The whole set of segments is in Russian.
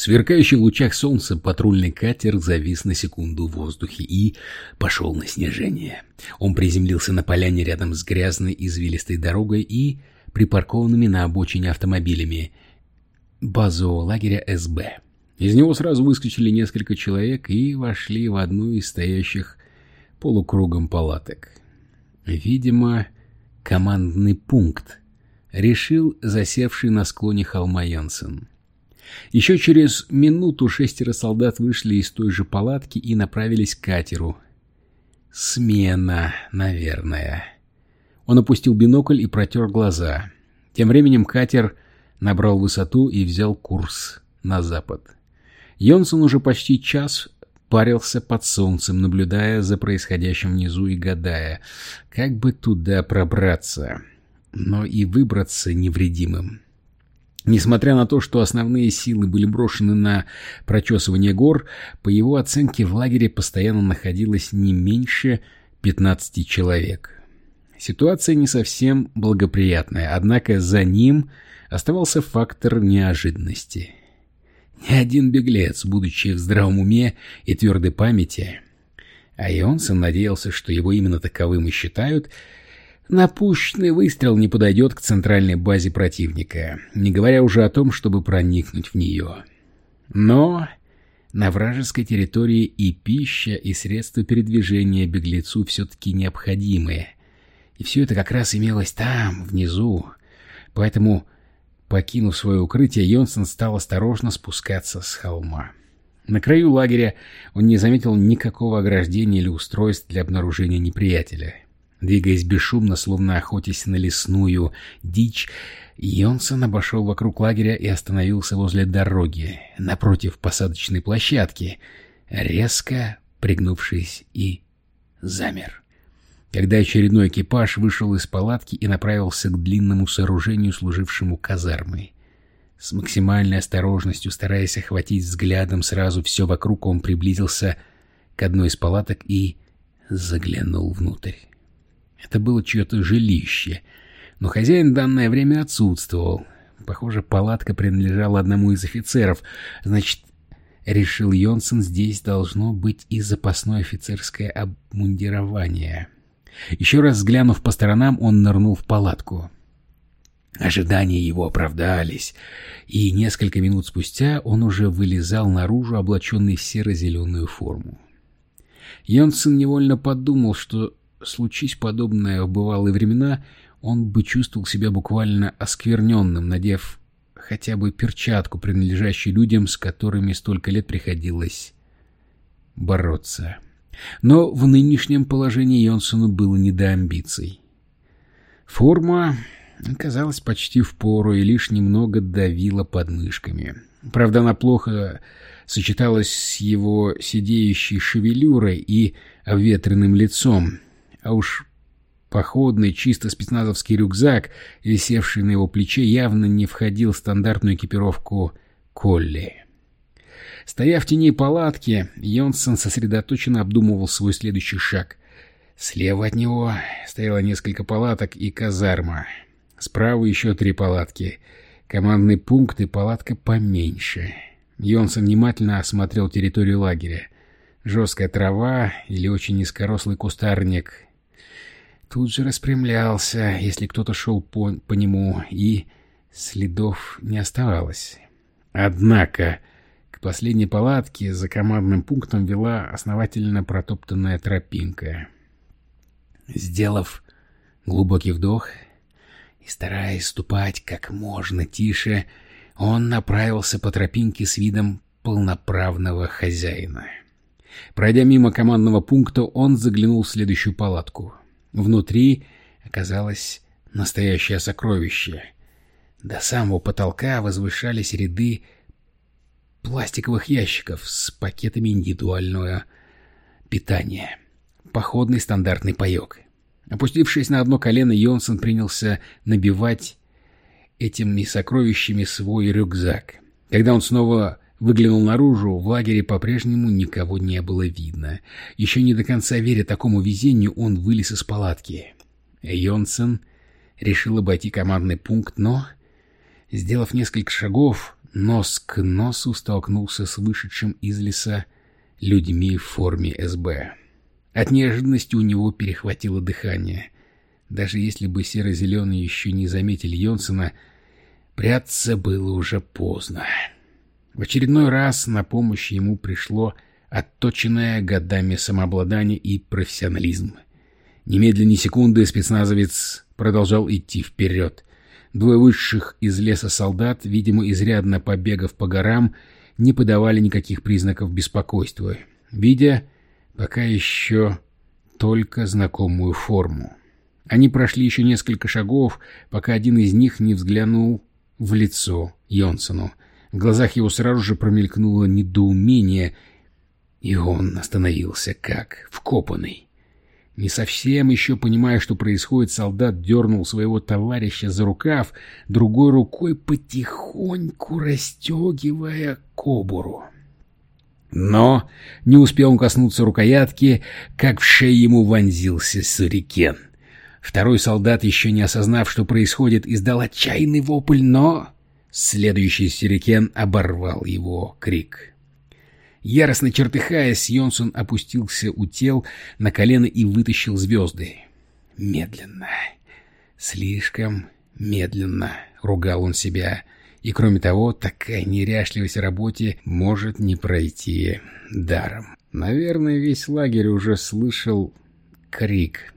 В сверкающих лучах солнца патрульный катер завис на секунду в воздухе и пошел на снижение. Он приземлился на поляне рядом с грязной извилистой дорогой и припаркованными на обочине автомобилями базового лагеря СБ. Из него сразу выскочили несколько человек и вошли в одну из стоящих полукругом палаток. Видимо, командный пункт, решил засевший на склоне холма Янсен. Еще через минуту шестеро солдат вышли из той же палатки и направились к катеру. Смена, наверное. Он опустил бинокль и протер глаза. Тем временем катер набрал высоту и взял курс на запад. Йонсон уже почти час парился под солнцем, наблюдая за происходящим внизу и гадая, как бы туда пробраться, но и выбраться невредимым. Несмотря на то, что основные силы были брошены на прочесывание гор, по его оценке в лагере постоянно находилось не меньше 15 человек. Ситуация не совсем благоприятная, однако за ним оставался фактор неожиданности. Ни один беглец, будучи в здравом уме и твердой памяти, а Йонсон надеялся, что его именно таковым и считают, Напущенный выстрел не подойдет к центральной базе противника, не говоря уже о том, чтобы проникнуть в нее. Но на вражеской территории и пища, и средства передвижения беглецу все-таки необходимы. И все это как раз имелось там, внизу. Поэтому, покинув свое укрытие, Йонсон стал осторожно спускаться с холма. На краю лагеря он не заметил никакого ограждения или устройств для обнаружения неприятеля. Двигаясь бесшумно, словно охотясь на лесную дичь, Йонсон обошел вокруг лагеря и остановился возле дороги, напротив посадочной площадки, резко пригнувшись и замер. Когда очередной экипаж вышел из палатки и направился к длинному сооружению, служившему казармой. С максимальной осторожностью, стараясь охватить взглядом сразу все вокруг, он приблизился к одной из палаток и заглянул внутрь. Это было чье-то жилище, но хозяин данное время отсутствовал. Похоже, палатка принадлежала одному из офицеров. Значит, решил Йонсон, здесь должно быть и запасное офицерское обмундирование. Еще раз взглянув по сторонам, он нырнул в палатку. Ожидания его оправдались, и несколько минут спустя он уже вылезал наружу, облаченный в серо-зеленую форму. Йонсон невольно подумал, что случись подобное в бывалые времена, он бы чувствовал себя буквально оскверненным, надев хотя бы перчатку, принадлежащую людям, с которыми столько лет приходилось бороться. Но в нынешнем положении Йонсону было не до амбиций. Форма оказалась почти в пору и лишь немного давила подмышками. Правда, она плохо сочеталась с его сидеющей шевелюрой и обветренным лицом, а уж походный чисто спецназовский рюкзак, висевший на его плече, явно не входил в стандартную экипировку Колли. Стоя в тени палатки, Йонсон сосредоточенно обдумывал свой следующий шаг. Слева от него стояло несколько палаток и казарма. Справа еще три палатки. Командный пункт и палатка поменьше. Йонсон внимательно осмотрел территорию лагеря. Жесткая трава или очень низкорослый кустарник тут же распрямлялся, если кто-то шел по, по нему, и следов не оставалось. Однако к последней палатке за командным пунктом вела основательно протоптанная тропинка. Сделав глубокий вдох и стараясь ступать как можно тише, он направился по тропинке с видом полноправного хозяина. Пройдя мимо командного пункта, он заглянул в следующую палатку. Внутри оказалось настоящее сокровище. До самого потолка возвышались ряды пластиковых ящиков с пакетами индивидуального питания. Походный стандартный паек. Опустившись на одно колено, Йонсон принялся набивать этими сокровищами свой рюкзак. Когда он снова Выглянул наружу, в лагере по-прежнему никого не было видно. Еще не до конца веря такому везению, он вылез из палатки. Йонсен решил обойти командный пункт, но, сделав несколько шагов, нос к носу столкнулся с вышедшим из леса людьми в форме СБ. От неожиданности у него перехватило дыхание. Даже если бы серо-зеленые еще не заметили Йонсона, прятаться было уже поздно. В очередной раз на помощь ему пришло отточенное годами самообладание и профессионализм. Немедленно секунды спецназовец продолжал идти вперед. Двое высших из леса солдат, видимо, изрядно побегав по горам, не подавали никаких признаков беспокойства, видя пока еще только знакомую форму. Они прошли еще несколько шагов, пока один из них не взглянул в лицо Йонсону. В глазах его сразу же промелькнуло недоумение, и он остановился как вкопанный. Не совсем еще понимая, что происходит, солдат дернул своего товарища за рукав, другой рукой потихоньку расстегивая кобуру. Но не успел он коснуться рукоятки, как в шее ему вонзился сурикен. Второй солдат, еще не осознав, что происходит, издал отчаянный вопль, но... Следующий сюрикен оборвал его крик. Яростно чертыхаясь, Йонсон опустился у тел на колено и вытащил звезды. Медленно. Слишком медленно, ругал он себя. И кроме того, такая неряшливость в работе может не пройти даром. Наверное, весь лагерь уже слышал крик.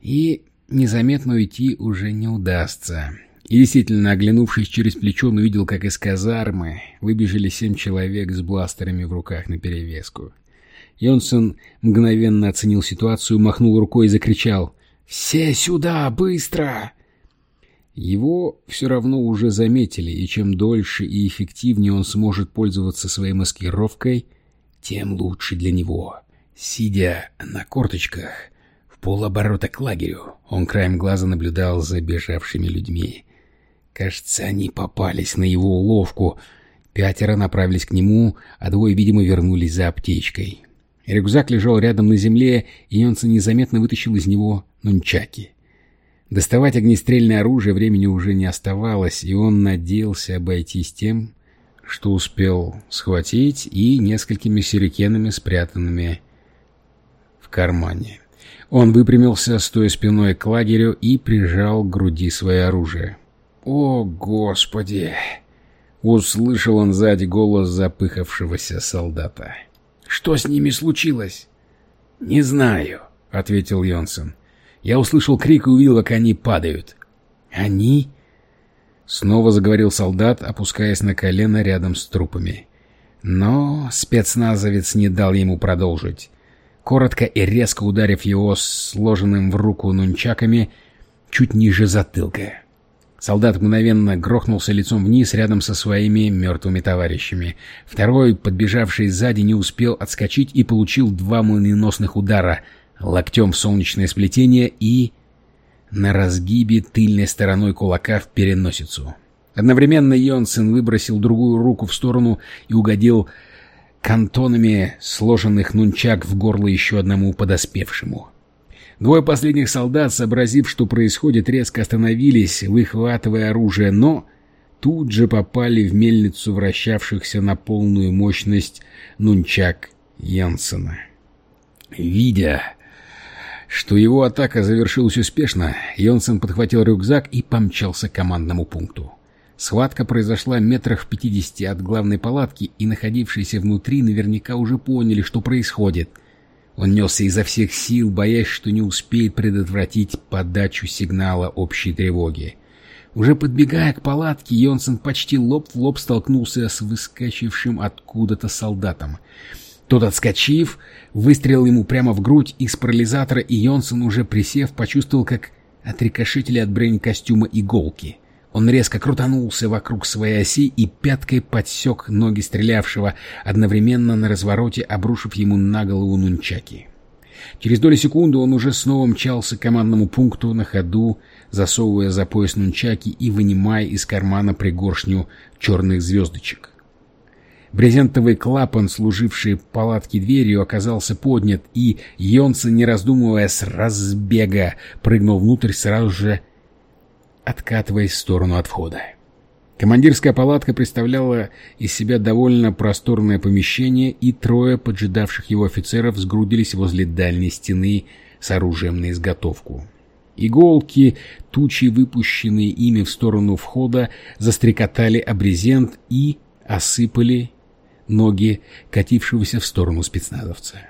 И незаметно уйти уже не удастся. И действительно, оглянувшись через плечо, он увидел, как из казармы выбежали семь человек с бластерами в руках наперевеску. Йонсон мгновенно оценил ситуацию, махнул рукой и закричал «Все сюда, быстро!» Его все равно уже заметили, и чем дольше и эффективнее он сможет пользоваться своей маскировкой, тем лучше для него. Сидя на корточках, в полоборота к лагерю, он краем глаза наблюдал за бежавшими людьми. Кажется, они попались на его уловку. Пятеро направились к нему, а двое, видимо, вернулись за аптечкой. Рюкзак лежал рядом на земле, и Йонсон незаметно вытащил из него нунчаки. Доставать огнестрельное оружие времени уже не оставалось, и он надеялся обойтись тем, что успел схватить, и несколькими сюрикенами, спрятанными в кармане. Он выпрямился, стоя спиной к лагерю, и прижал к груди свое оружие. «О, Господи!» — услышал он сзади голос запыхавшегося солдата. «Что с ними случилось?» «Не знаю», — ответил Йонсон. «Я услышал крик и увидел, как они падают». «Они?» Снова заговорил солдат, опускаясь на колено рядом с трупами. Но спецназовец не дал ему продолжить. Коротко и резко ударив его сложенным в руку нунчаками чуть ниже затылка. Солдат мгновенно грохнулся лицом вниз рядом со своими мертвыми товарищами. Второй, подбежавший сзади, не успел отскочить и получил два молниеносных удара локтем в солнечное сплетение и на разгибе тыльной стороной кулака в переносицу. Одновременно Йонсен выбросил другую руку в сторону и угодил кантонами сложенных нунчак в горло еще одному подоспевшему. Двое последних солдат, сообразив, что происходит, резко остановились, выхватывая оружие, но тут же попали в мельницу вращавшихся на полную мощность нунчак Янсена. Видя, что его атака завершилась успешно, Йонсен подхватил рюкзак и помчался к командному пункту. Схватка произошла метрах в пятидесяти от главной палатки, и находившиеся внутри наверняка уже поняли, что происходит — он несся изо всех сил, боясь, что не успеет предотвратить подачу сигнала общей тревоги. Уже подбегая к палатке, Йонсон почти лоб в лоб столкнулся с выскочившим откуда-то солдатом. Тот, отскочив, выстрелил ему прямо в грудь из парализатора, и Йонсон, уже присев, почувствовал, как отрикошетили от бронекостюма иголки — он резко крутанулся вокруг своей оси и пяткой подсек ноги стрелявшего, одновременно на развороте обрушив ему на голову нунчаки. Через доли секунды он уже снова мчался к командному пункту на ходу, засовывая за пояс нунчаки и вынимая из кармана пригоршню черных звездочек. Брезентовый клапан, служивший палатке дверью, оказался поднят, и Йонса, не раздумывая, с разбега прыгнул внутрь, сразу же откатываясь в сторону от входа. Командирская палатка представляла из себя довольно просторное помещение, и трое поджидавших его офицеров сгрудились возле дальней стены с оружием на изготовку. Иголки, тучи, выпущенные ими в сторону входа, застрекотали об брезент и осыпали ноги катившегося в сторону спецназовца.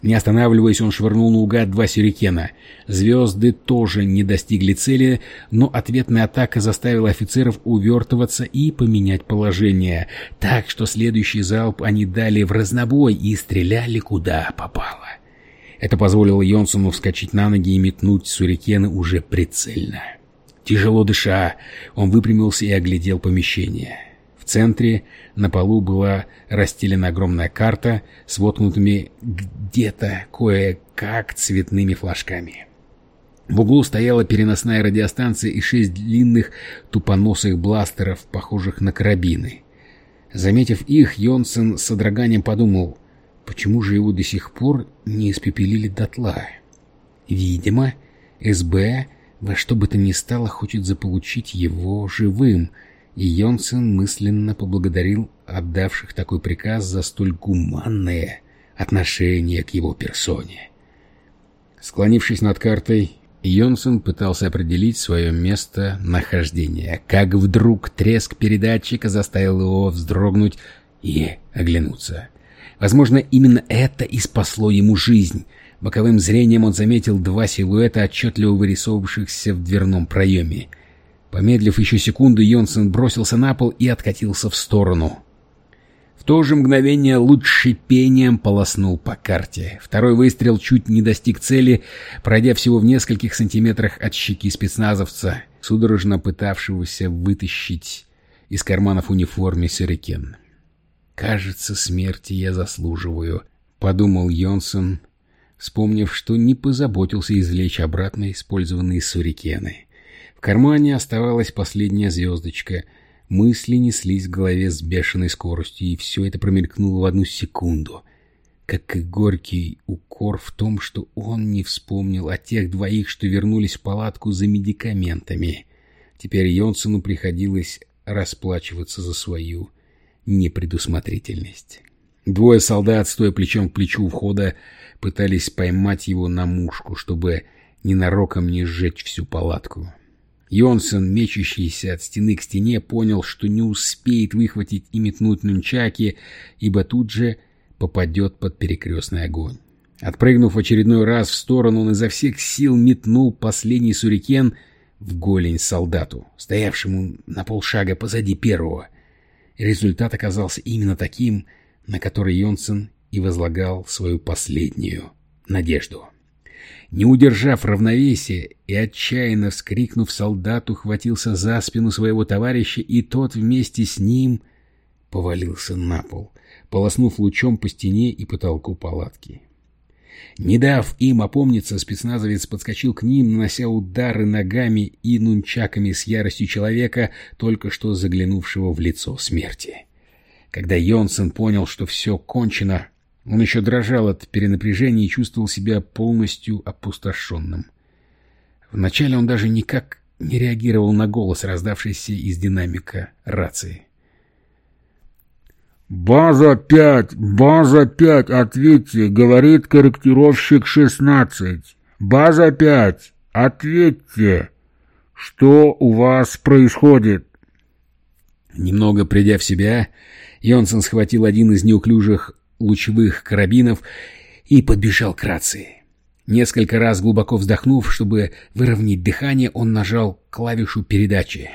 Не останавливаясь, он швырнул наугад два сюрикена. Звезды тоже не достигли цели, но ответная атака заставила офицеров увертываться и поменять положение, так что следующий залп они дали в разнобой и стреляли куда попало. Это позволило Йонсону вскочить на ноги и метнуть сюрикены уже прицельно. Тяжело дыша, он выпрямился и оглядел помещение центре на полу была расстелена огромная карта с воткнутыми где-то кое-как цветными флажками. В углу стояла переносная радиостанция и шесть длинных тупоносых бластеров, похожих на карабины. Заметив их, Йонсен с содроганием подумал, почему же его до сих пор не испепелили дотла. Видимо, СБ во что бы то ни стало хочет заполучить его живым — и Йонсен мысленно поблагодарил отдавших такой приказ за столь гуманное отношение к его персоне. Склонившись над картой, Йонсен пытался определить свое место нахождения, как вдруг треск передатчика заставил его вздрогнуть и оглянуться. Возможно, именно это и спасло ему жизнь. Боковым зрением он заметил два силуэта, отчетливо вырисовывавшихся в дверном проеме. Помедлив еще секунду, Йонсен бросился на пол и откатился в сторону. В то же мгновение луч шипением полоснул по карте. Второй выстрел чуть не достиг цели, пройдя всего в нескольких сантиметрах от щеки спецназовца, судорожно пытавшегося вытащить из карманов униформе сюрикен. «Кажется, смерти я заслуживаю», — подумал Йонсон, вспомнив, что не позаботился извлечь обратно использованные сюрикены. В кармане оставалась последняя звездочка. Мысли неслись в голове с бешеной скоростью, и все это промелькнуло в одну секунду. Как и горький укор в том, что он не вспомнил о тех двоих, что вернулись в палатку за медикаментами. Теперь Йонсону приходилось расплачиваться за свою непредусмотрительность. Двое солдат, стоя плечом к плечу у входа, пытались поймать его на мушку, чтобы ненароком не сжечь всю палатку. Йонсон, мечущийся от стены к стене, понял, что не успеет выхватить и метнуть нунчаки, ибо тут же попадет под перекрестный огонь. Отпрыгнув очередной раз в сторону, он изо всех сил метнул последний сурикен в голень солдату, стоявшему на полшага позади первого. Результат оказался именно таким, на который Йонсон и возлагал свою последнюю надежду. Не удержав равновесия и отчаянно вскрикнув, солдат ухватился за спину своего товарища, и тот вместе с ним повалился на пол, полоснув лучом по стене и потолку палатки. Не дав им опомниться, спецназовец подскочил к ним, нанося удары ногами и нунчаками с яростью человека, только что заглянувшего в лицо смерти. Когда Йонсен понял, что все кончено, он еще дрожал от перенапряжения и чувствовал себя полностью опустошенным. Вначале он даже никак не реагировал на голос, раздавшийся из динамика рации. «База 5! База 5! Ответьте!» — говорит корректировщик 16. «База 5! Ответьте! Что у вас происходит?» Немного придя в себя, Йонсон схватил один из неуклюжих лучевых карабинов и подбежал к рации. Несколько раз глубоко вздохнув, чтобы выровнять дыхание, он нажал клавишу передачи.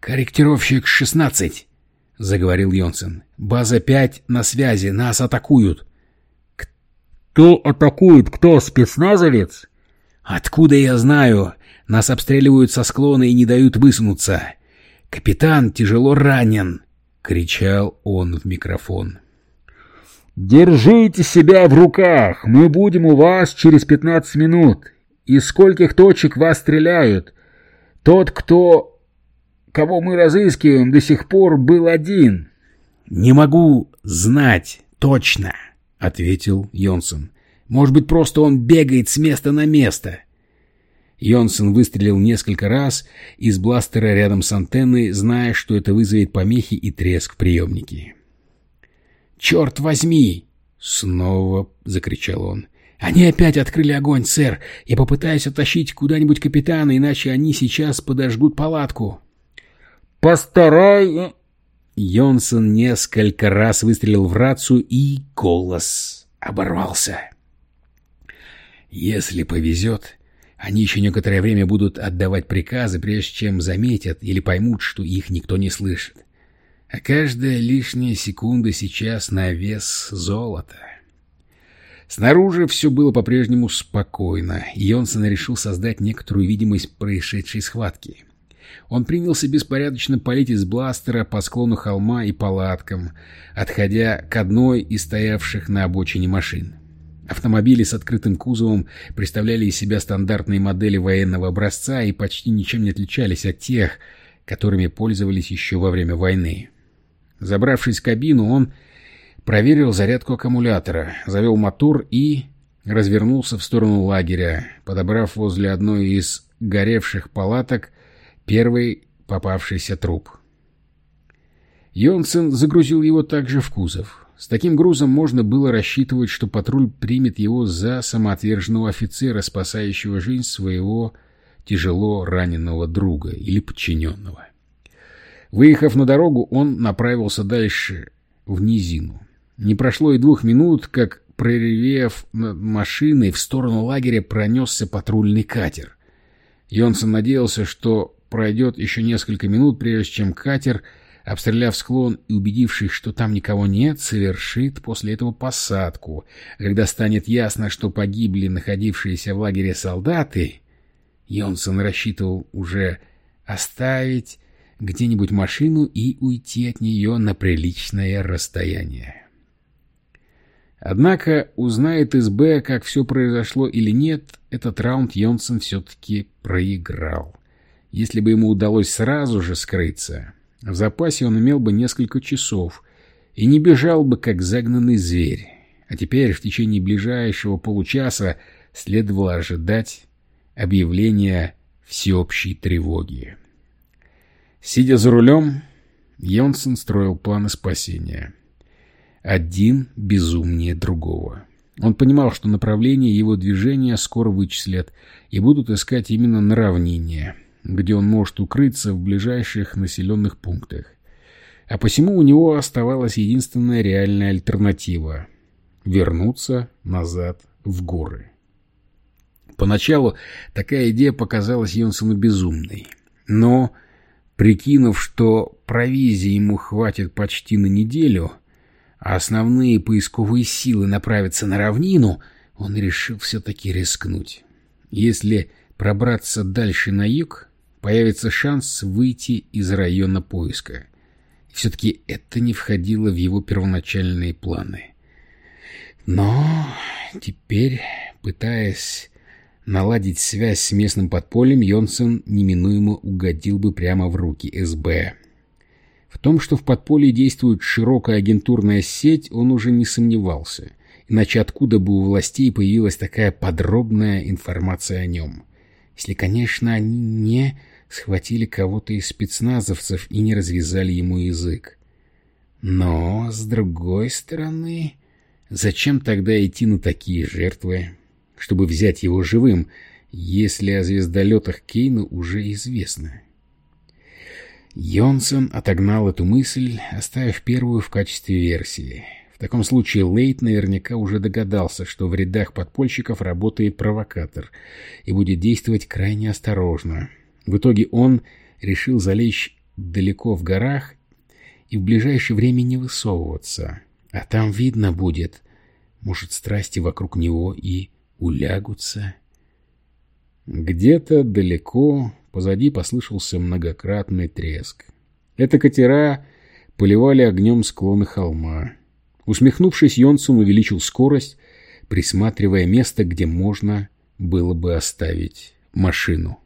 «Корректировщик 16», — заговорил Йонсен. «База 5 на связи, нас атакуют». «Кто атакует? Кто, спецназовец?» «Откуда я знаю? Нас обстреливают со склона и не дают высунуться. Капитан тяжело ранен!» — кричал он в микрофон. «Держите себя в руках! Мы будем у вас через пятнадцать минут! Из скольких точек вас стреляют? Тот, кто... кого мы разыскиваем, до сих пор был один!» «Не могу знать точно!» — ответил Йонсон. «Может быть, просто он бегает с места на место!» Йонсон выстрелил несколько раз из бластера рядом с антенной, зная, что это вызовет помехи и треск в приемнике. «Черт возьми!» — снова закричал он. «Они опять открыли огонь, сэр! Я попытаюсь оттащить куда-нибудь капитана, иначе они сейчас подожгут палатку!» «Постарай...» Йонсон несколько раз выстрелил в рацию, и голос оборвался. «Если повезет, они еще некоторое время будут отдавать приказы, прежде чем заметят или поймут, что их никто не слышит. А каждая лишняя секунда сейчас на вес золота». Снаружи все было по-прежнему спокойно, и Йонсон решил создать некоторую видимость происшедшей схватки. Он принялся беспорядочно палить из бластера по склону холма и палаткам, отходя к одной из стоявших на обочине машин. Автомобили с открытым кузовом представляли из себя стандартные модели военного образца и почти ничем не отличались от тех, которыми пользовались еще во время войны. Забравшись в кабину, он проверил зарядку аккумулятора, завел мотор и развернулся в сторону лагеря, подобрав возле одной из горевших палаток первый попавшийся труп. Йонсен загрузил его также в кузов. С таким грузом можно было рассчитывать, что патруль примет его за самоотверженного офицера, спасающего жизнь своего тяжело раненого друга или подчиненного. Выехав на дорогу, он направился дальше в низину. Не прошло и двух минут, как, проревев над машиной, в сторону лагеря пронесся патрульный катер. Йонсон надеялся, что пройдет еще несколько минут, прежде чем катер, обстреляв склон и убедившись, что там никого нет, совершит после этого посадку. Когда станет ясно, что погибли находившиеся в лагере солдаты, Йонсон рассчитывал уже оставить где-нибудь машину и уйти от нее на приличное расстояние. Однако, узнает СБ, как все произошло или нет, этот раунд Йонсон все-таки проиграл. Если бы ему удалось сразу же скрыться, в запасе он имел бы несколько часов и не бежал бы, как загнанный зверь. А теперь в течение ближайшего получаса следовало ожидать объявления всеобщей тревоги. Сидя за рулем, Йонсон строил планы спасения. Один безумнее другого. Он понимал, что направление его движения скоро вычислят и будут искать именно на равнине, где он может укрыться в ближайших населенных пунктах. А посему у него оставалась единственная реальная альтернатива — вернуться назад в горы. Поначалу такая идея показалась Йонсону безумной. Но, прикинув, что провизии ему хватит почти на неделю, а основные поисковые силы направятся на равнину, он решил все-таки рискнуть. Если пробраться дальше на юг, появится шанс выйти из района поиска. Все-таки это не входило в его первоначальные планы. Но теперь, пытаясь наладить связь с местным подпольем, Йонсон неминуемо угодил бы прямо в руки СБ. В том, что в подполье действует широкая агентурная сеть, он уже не сомневался. Иначе откуда бы у властей появилась такая подробная информация о нем? Если, конечно, они не схватили кого-то из спецназовцев и не развязали ему язык. Но, с другой стороны, зачем тогда идти на такие жертвы, чтобы взять его живым, если о звездолетах Кейна уже известно? Йонсон отогнал эту мысль, оставив первую в качестве версии. В таком случае Лейт наверняка уже догадался, что в рядах подпольщиков работает провокатор и будет действовать крайне осторожно. В итоге он решил залечь далеко в горах и в ближайшее время не высовываться. А там видно будет. Может, страсти вокруг него и улягутся. Где-то далеко позади послышался многократный треск. Это катера поливали огнем склоны холма. Усмехнувшись, Йонсон увеличил скорость, присматривая место, где можно было бы оставить машину.